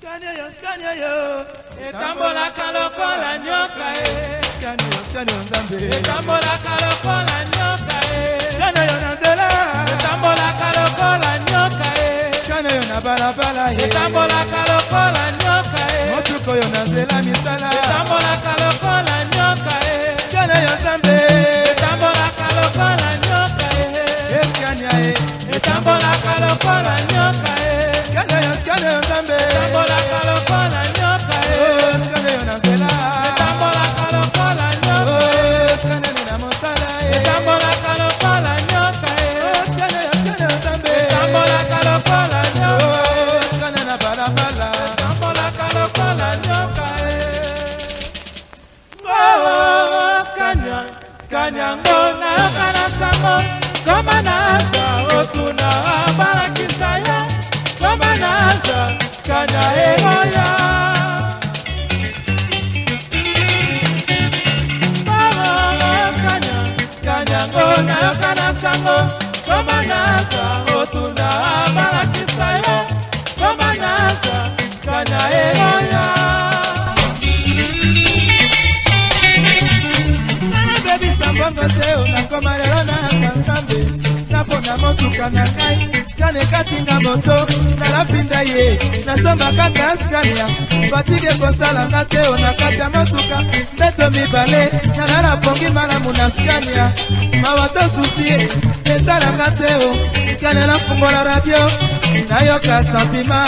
etambolaka lokola nyoka etambolaka lokola nyoka etambolaka lokola nyoka eyo na balabala etambolaka lokola nyoka motuka oyo na nzela misala etambolaka lokola nyoka eyo nzambe maskani yango nakana sango koma na aza otuna abalakisa yo koma na aza skani ya eroya bolingo te o nakoma lelo na kankambe napona motuka na ngai skane katinga moto nalapinda ye nasomba kaka skania batike kosalanga te o nakata motuka mbeto mibale nalala pongi malamu na skania mawa to susie esalanga te o skania nafungola radio nayoka sentima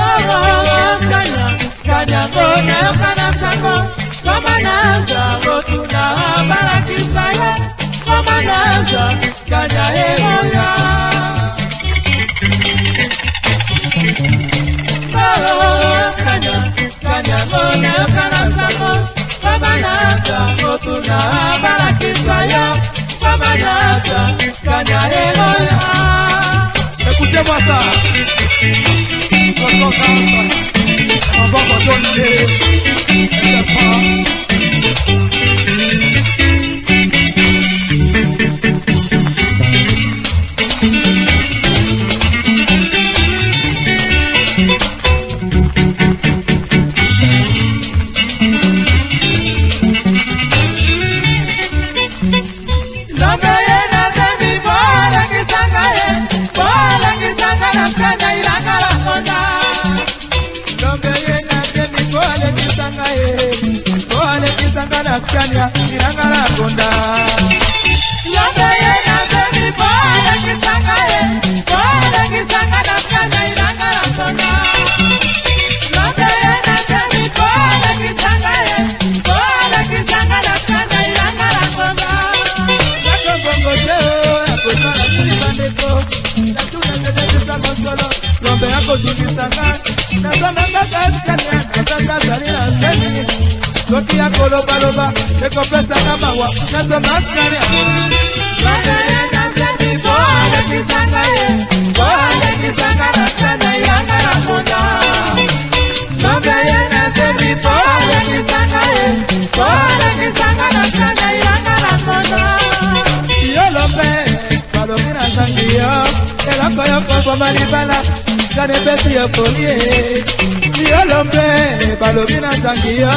Oh, oh, oh, Scania, Scania, go, nayoka na sango Mama Naza, Rotuna, Barakisaya, Mama Naza, Kanya Hemoya. Oh, Kanya, Kanya, Mona, Parasamo, Mama Naza, Barakisaya, Mama Naza, Kanya Hemoya. Écoutez-moi ça. Votre danse, en Bye. na skania inangala konda Lombe yako dukisanga Nazonga kaka skania Nazonga zali na skania soki ya kolobaloba ekopesaka mawa nasomaskare bolekisanga ye bolekisanga rasta na yanga na muna nobe ye nasebi bolekisanga ye bolekisanga rasta na yanga na muna yolope balobi nazangi yo eloko yo koboma libala skane beti yo kolie yolombe balobi nazangi yo